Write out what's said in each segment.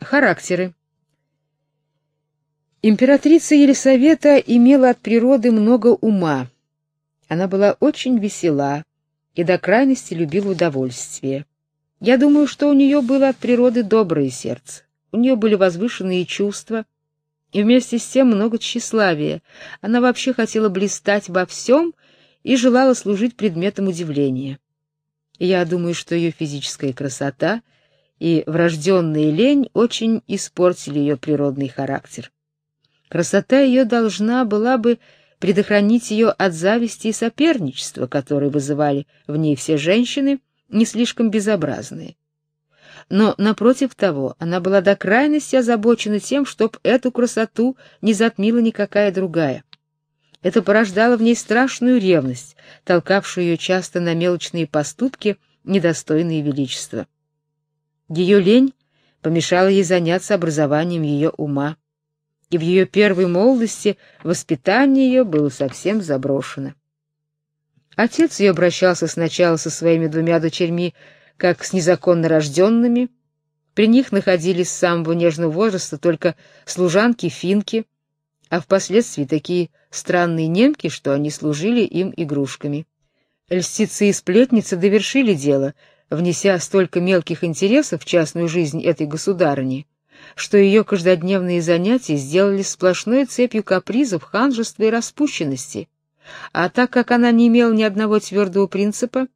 Характеры. Императрица Елисавета имела от природы много ума. Она была очень весела и до крайности любила удовольствие. Я думаю, что у нее было от природы доброе сердце. У нее были возвышенные чувства и вместе с тем много тщеславия. Она вообще хотела блистать во всем и желала служить предметом удивления. Я думаю, что ее физическая красота и врожденная лень очень испортили ее природный характер. Красота ее должна была бы предохранить ее от зависти и соперничества, которые вызывали в ней все женщины, не слишком безобразные. Но напротив того, она была до крайности озабочена тем, чтоб эту красоту не затмила никакая другая. Это порождало в ней страшную ревность, толкавшую ее часто на мелочные поступки, недостойные величества. Ее лень помешала ей заняться образованием ее ума, и в ее первой молодости воспитание ее было совсем заброшено. Отец ее обращался сначала со своими двумя дочерьми как с незаконно рожденными. При них находились с самого нежного возраста только служанки-финки, а впоследствии такие странные немки, что они служили им игрушками. Льстицы и сплетницы довершили дело, внеся столько мелких интересов в частную жизнь этой государыни, что ее каждодневные занятия сделали сплошной цепью капризов, ханжества и распущенности. А так как она не имела ни одного твердого принципа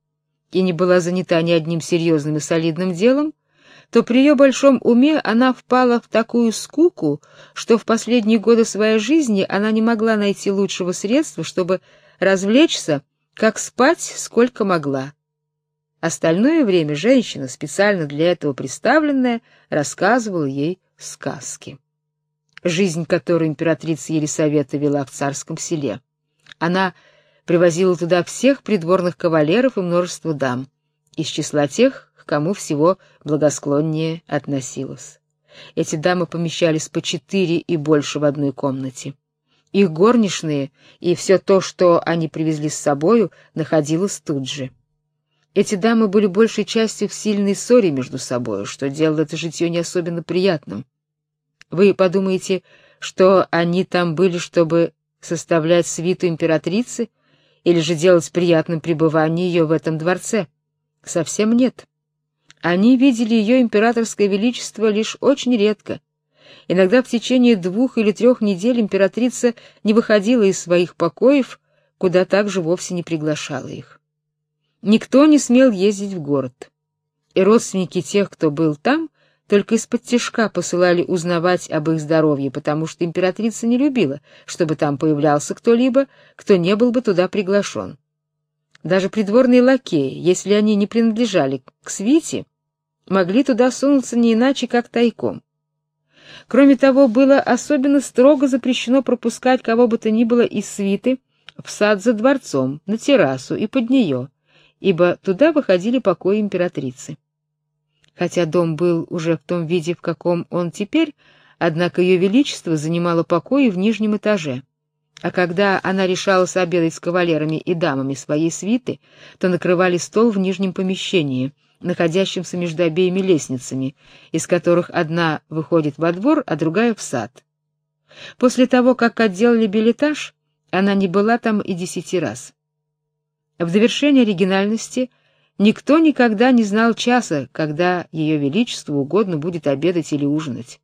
и не была занята ни одним серьезным и солидным делом, то при ее большом уме она впала в такую скуку, что в последние годы своей жизни она не могла найти лучшего средства, чтобы развлечься, как спать, сколько могла. Остальное время женщина, специально для этого приставленная, рассказывала ей сказки. Жизнь, которую императрица Елисавета вела в царском селе. Она привозила туда всех придворных кавалеров и множество дам, из числа тех, к кому всего благосклоннее относилась. Эти дамы помещались по четыре и больше в одной комнате. Их горничные и все то, что они привезли с собою, находилось тут же. Эти дамы были большей частью в сильной ссоре между собой, что делало это житье не особенно приятным. Вы подумаете, что они там были, чтобы составлять свиту императрицы или же делать приятным пребывание ее в этом дворце? Совсем нет. Они видели ее императорское величество лишь очень редко. Иногда в течение двух или трех недель императрица не выходила из своих покоев, куда также вовсе не приглашала их. Никто не смел ездить в город. И родственники тех, кто был там, только из-под тишка посылали узнавать об их здоровье, потому что императрица не любила, чтобы там появлялся кто-либо, кто не был бы туда приглашен. Даже придворные лакеи, если они не принадлежали к свите, могли туда сунуться не иначе, как тайком. Кроме того, было особенно строго запрещено пропускать кого бы то ни было из свиты в сад за дворцом, на террасу и под нее, ибо туда выходили покои императрицы. Хотя дом был уже в том виде, в каком он теперь, однако ее величество занимало покои в нижнем этаже. А когда она решалась обедать с кавалерами и дамами своей свиты, то накрывали стол в нижнем помещении, находящемся между обеими лестницами, из которых одна выходит во двор, а другая в сад. После того, как отделали билетаж, она не была там и десяти раз. В довершение оригинальности Никто никогда не знал часа, когда ее величеству угодно будет обедать или ужинать.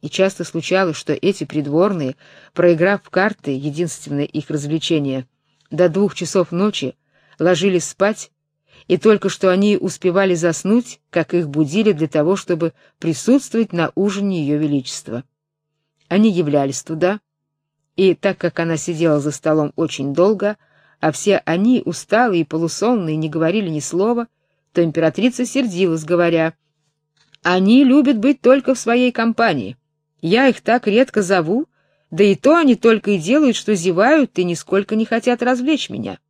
И часто случалось, что эти придворные, проиграв в карты, единственное их развлечение, до двух часов ночи ложились спать, и только что они успевали заснуть, как их будили для того, чтобы присутствовать на ужине ее величества. Они являлись туда, и так как она сидела за столом очень долго, а все они, усталые и полусонные, не говорили ни слова, то императрица сердилась, говоря: "Они любят быть только в своей компании. Я их так редко зову, да и то они только и делают, что зевают и нисколько не хотят развлечь меня".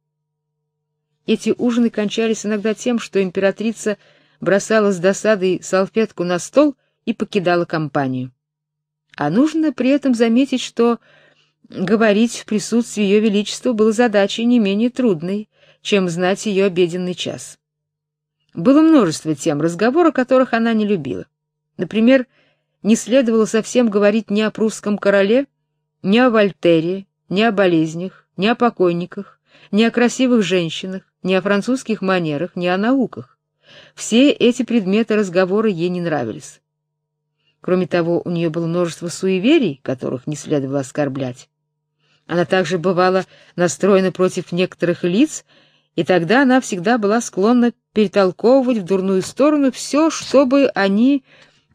Эти ужины кончались иногда тем, что императрица бросала с досадой салфетку на стол и покидала компанию. А нужно при этом заметить, что Говорить в присутствии ее величества было задачей не менее трудной, чем знать ее обеденный час. Было множество тем, разговора которых она не любила. Например, не следовало совсем говорить ни о прусском короле, ни о Вольтере, ни о болезнях, ни о покойниках, ни о красивых женщинах, ни о французских манерах, ни о науках. Все эти предметы разговора ей не нравились. Кроме того, у нее было множество суеверий, которых не следовало оскорблять. Она также бывала настроена против некоторых лиц, и тогда она всегда была склонна перетолковывать в дурную сторону все, что бы они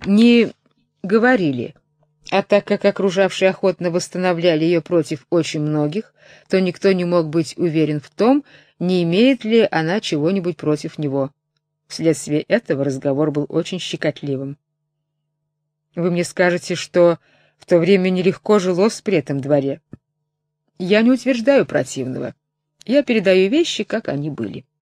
не говорили. А так как окружавшие охотно восстанавливали ее против очень многих, то никто не мог быть уверен в том, не имеет ли она чего-нибудь против него. Вследствие этого разговор был очень щекотливым. Вы мне скажете, что в то время нелегко жилось при этом дворе. Я не утверждаю противного. Я передаю вещи, как они были.